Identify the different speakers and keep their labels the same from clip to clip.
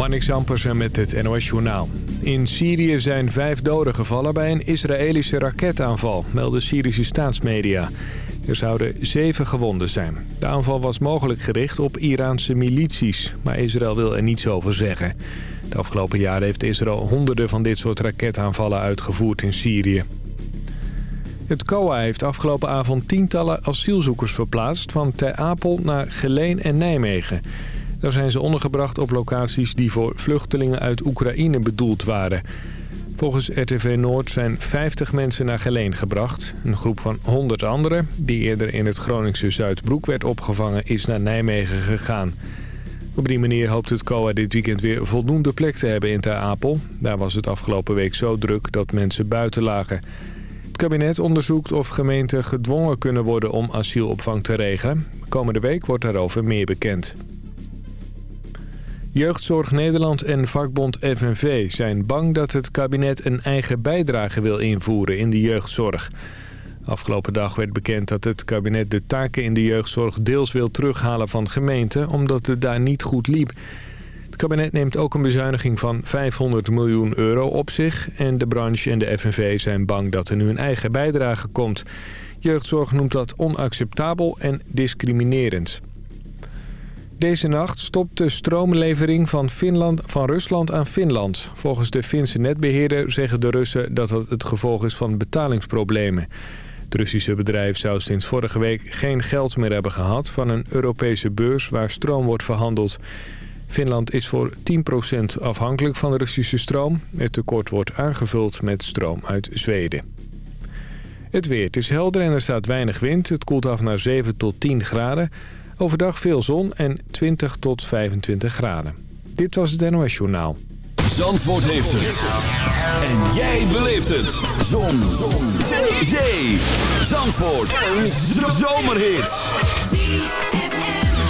Speaker 1: Marnix Ampersen met het NOS Journaal. In Syrië zijn vijf doden gevallen bij een Israëlische raketaanval, melden Syrische staatsmedia. Er zouden zeven gewonden zijn. De aanval was mogelijk gericht op Iraanse milities, maar Israël wil er niets over zeggen. De afgelopen jaren heeft Israël honderden van dit soort raketaanvallen uitgevoerd in Syrië. Het COA heeft afgelopen avond tientallen asielzoekers verplaatst... van Ter Apel naar Geleen en Nijmegen. Daar zijn ze ondergebracht op locaties die voor vluchtelingen uit Oekraïne bedoeld waren. Volgens RTV Noord zijn 50 mensen naar Geleen gebracht. Een groep van 100 anderen, die eerder in het Groningse Zuidbroek werd opgevangen... is naar Nijmegen gegaan. Op die manier hoopt het COA dit weekend weer voldoende plek te hebben in Ter Apel. Daar was het afgelopen week zo druk dat mensen buiten lagen. Het kabinet onderzoekt of gemeenten gedwongen kunnen worden om asielopvang te regelen. Komende week wordt daarover meer bekend. Jeugdzorg Nederland en vakbond FNV zijn bang dat het kabinet een eigen bijdrage wil invoeren in de jeugdzorg. Afgelopen dag werd bekend dat het kabinet de taken in de jeugdzorg deels wil terughalen van gemeenten omdat het daar niet goed liep. Het kabinet neemt ook een bezuiniging van 500 miljoen euro op zich en de branche en de FNV zijn bang dat er nu een eigen bijdrage komt. Jeugdzorg noemt dat onacceptabel en discriminerend. Deze nacht stopt de stroomlevering van, Finland, van Rusland aan Finland. Volgens de Finse netbeheerder zeggen de Russen dat het het gevolg is van betalingsproblemen. Het Russische bedrijf zou sinds vorige week geen geld meer hebben gehad... van een Europese beurs waar stroom wordt verhandeld. Finland is voor 10% afhankelijk van de Russische stroom. Het tekort wordt aangevuld met stroom uit Zweden. Het weer. Het is helder en er staat weinig wind. Het koelt af naar 7 tot 10 graden... Overdag veel zon en 20 tot 25 graden. Dit was het NOS Journaal.
Speaker 2: Zandvoort heeft het. En jij beleeft het. Zon. zon. Zee. Zandvoort. Een zomerhit.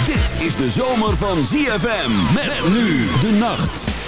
Speaker 2: Dit is de zomer van ZFM. Met nu de nacht.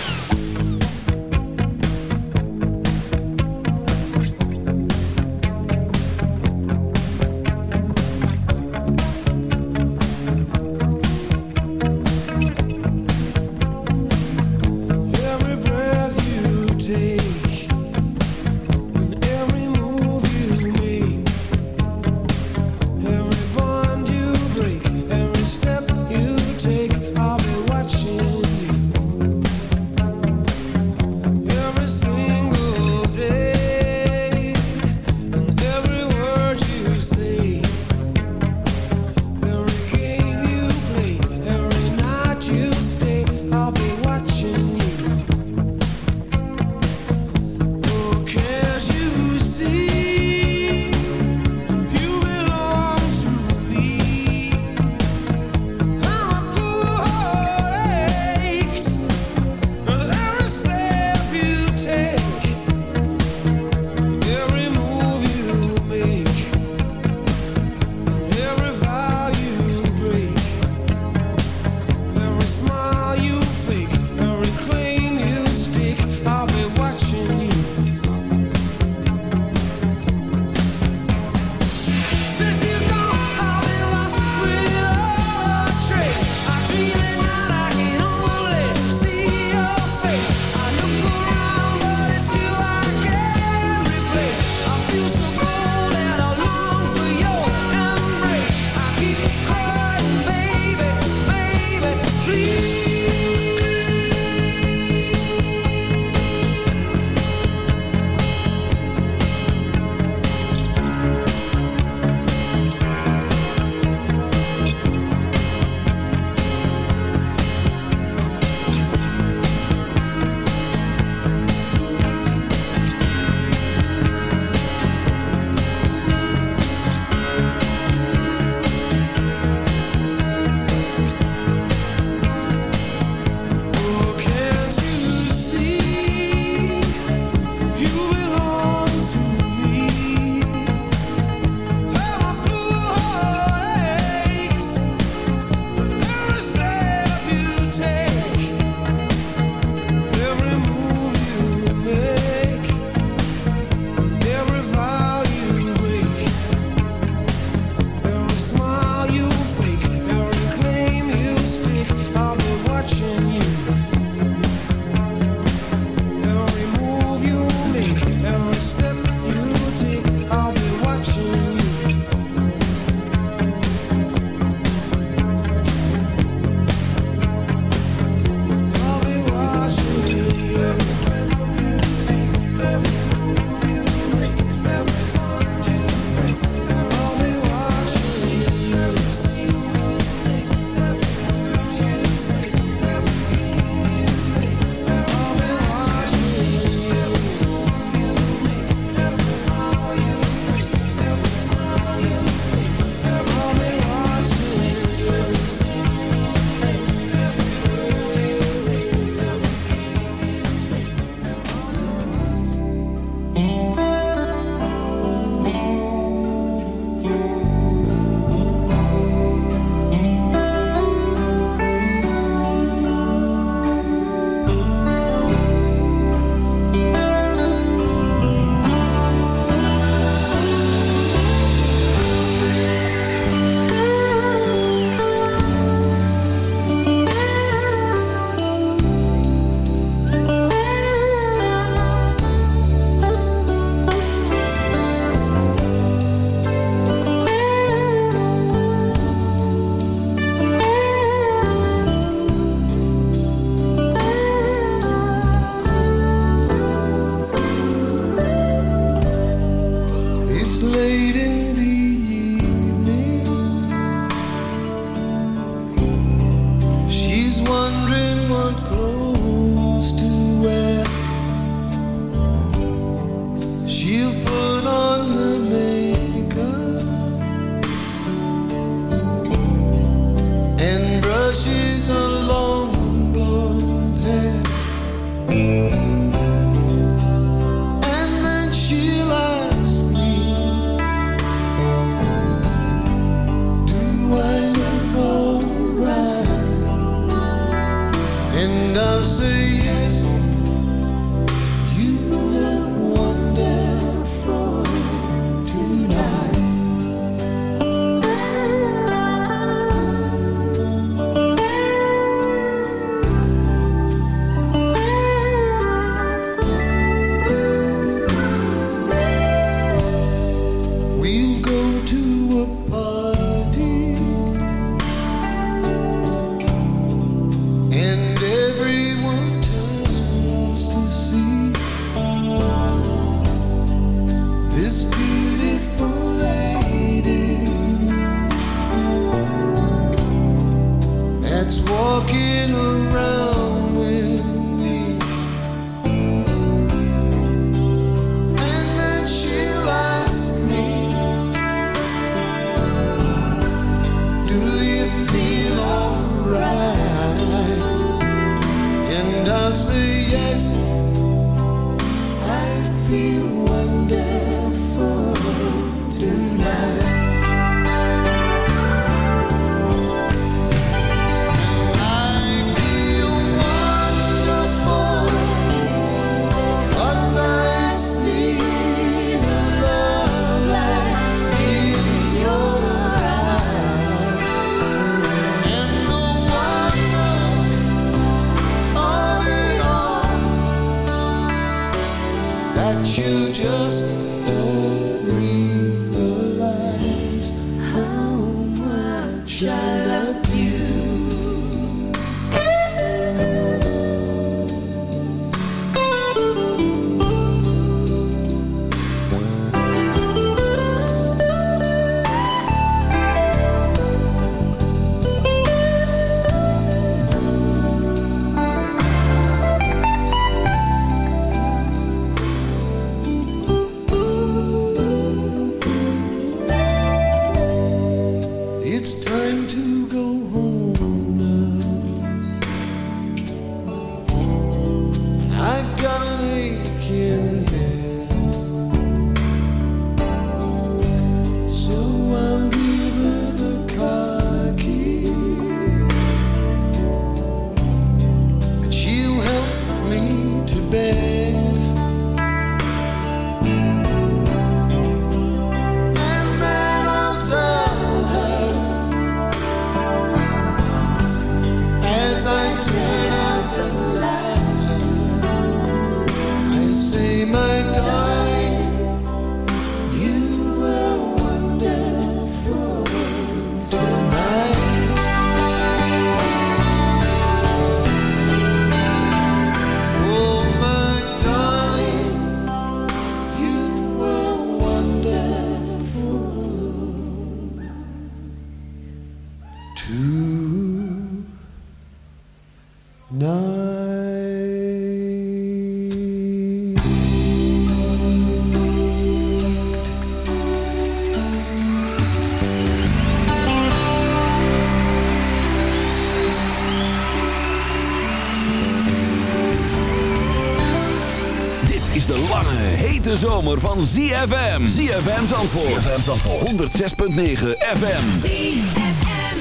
Speaker 3: Van ZFM. ZFM Zandvoort. ZFM Zandvoort. 106.9 FM. ZFM.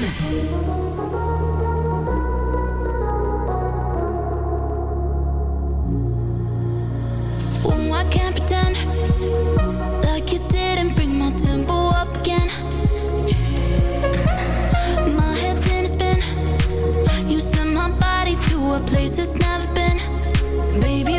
Speaker 4: Oh, I can't pretend like you didn't bring my tempo up again. My head's in a spin. You sent my body to a place that's never been. Baby,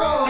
Speaker 5: road.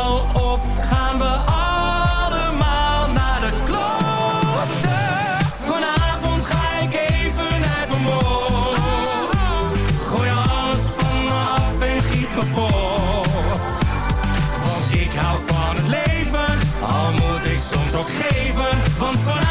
Speaker 6: en giet me voor. Want ik hou van het leven, al moet ik soms ook geven. Want vanavond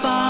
Speaker 4: far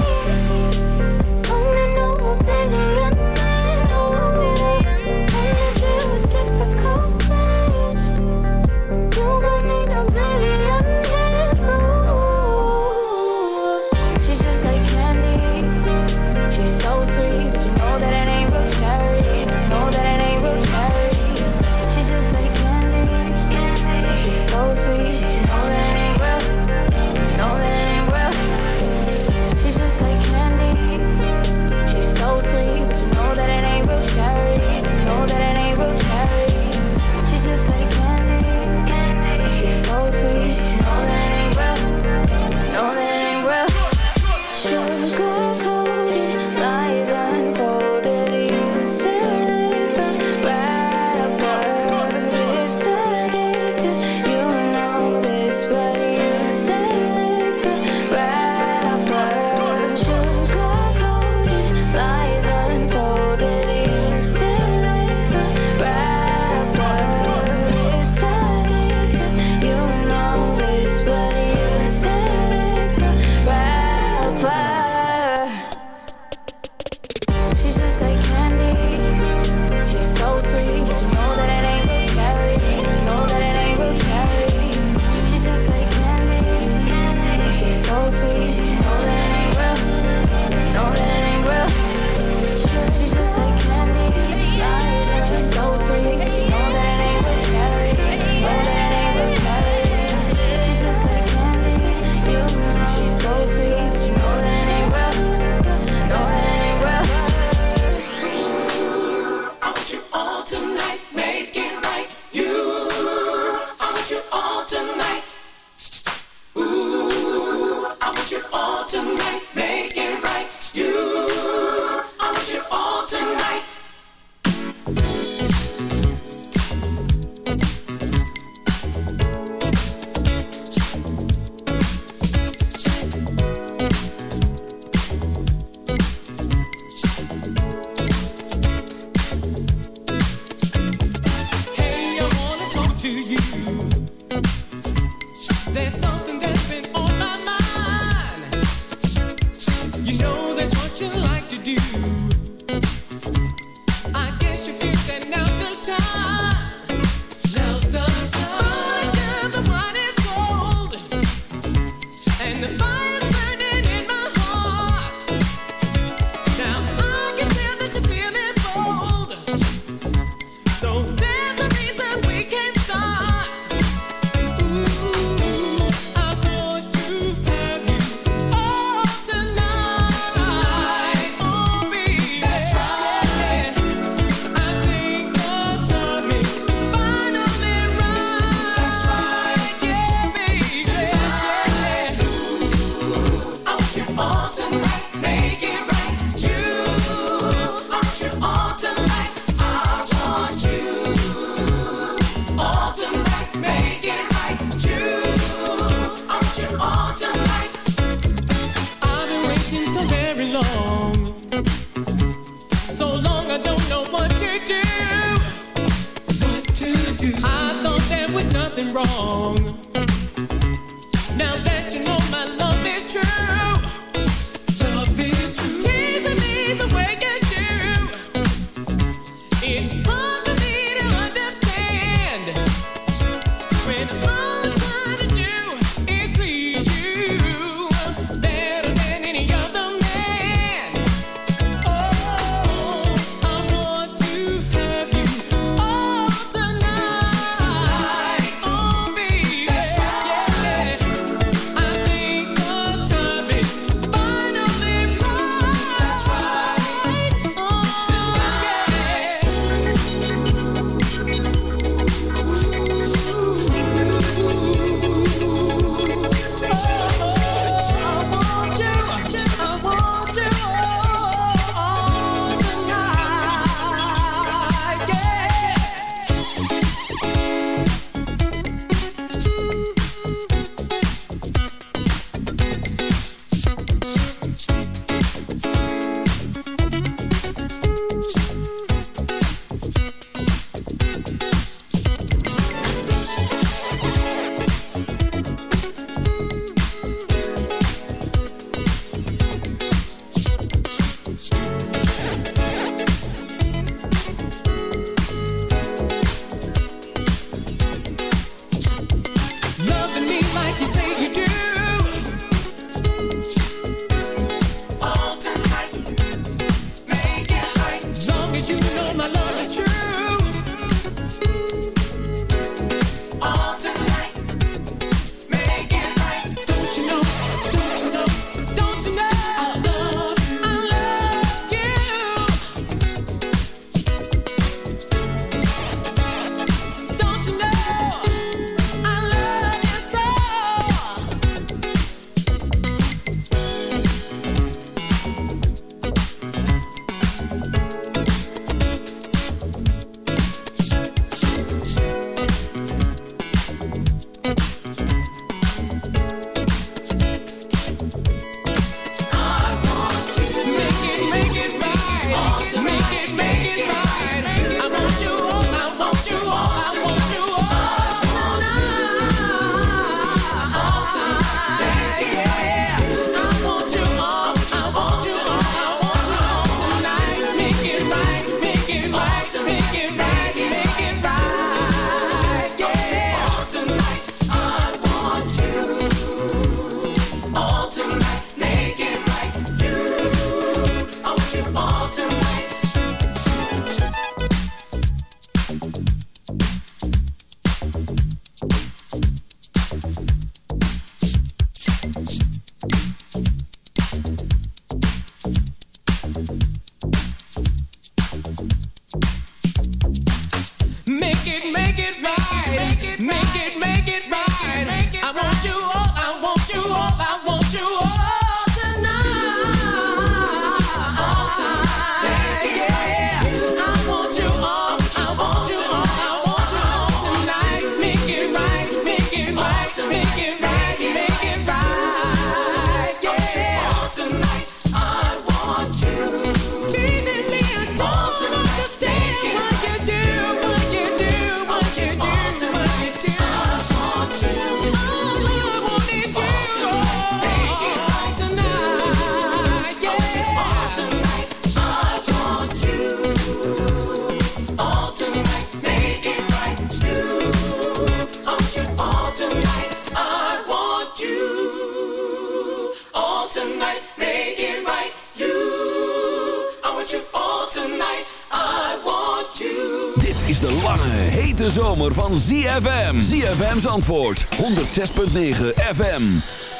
Speaker 7: FM.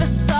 Speaker 8: the
Speaker 3: sun.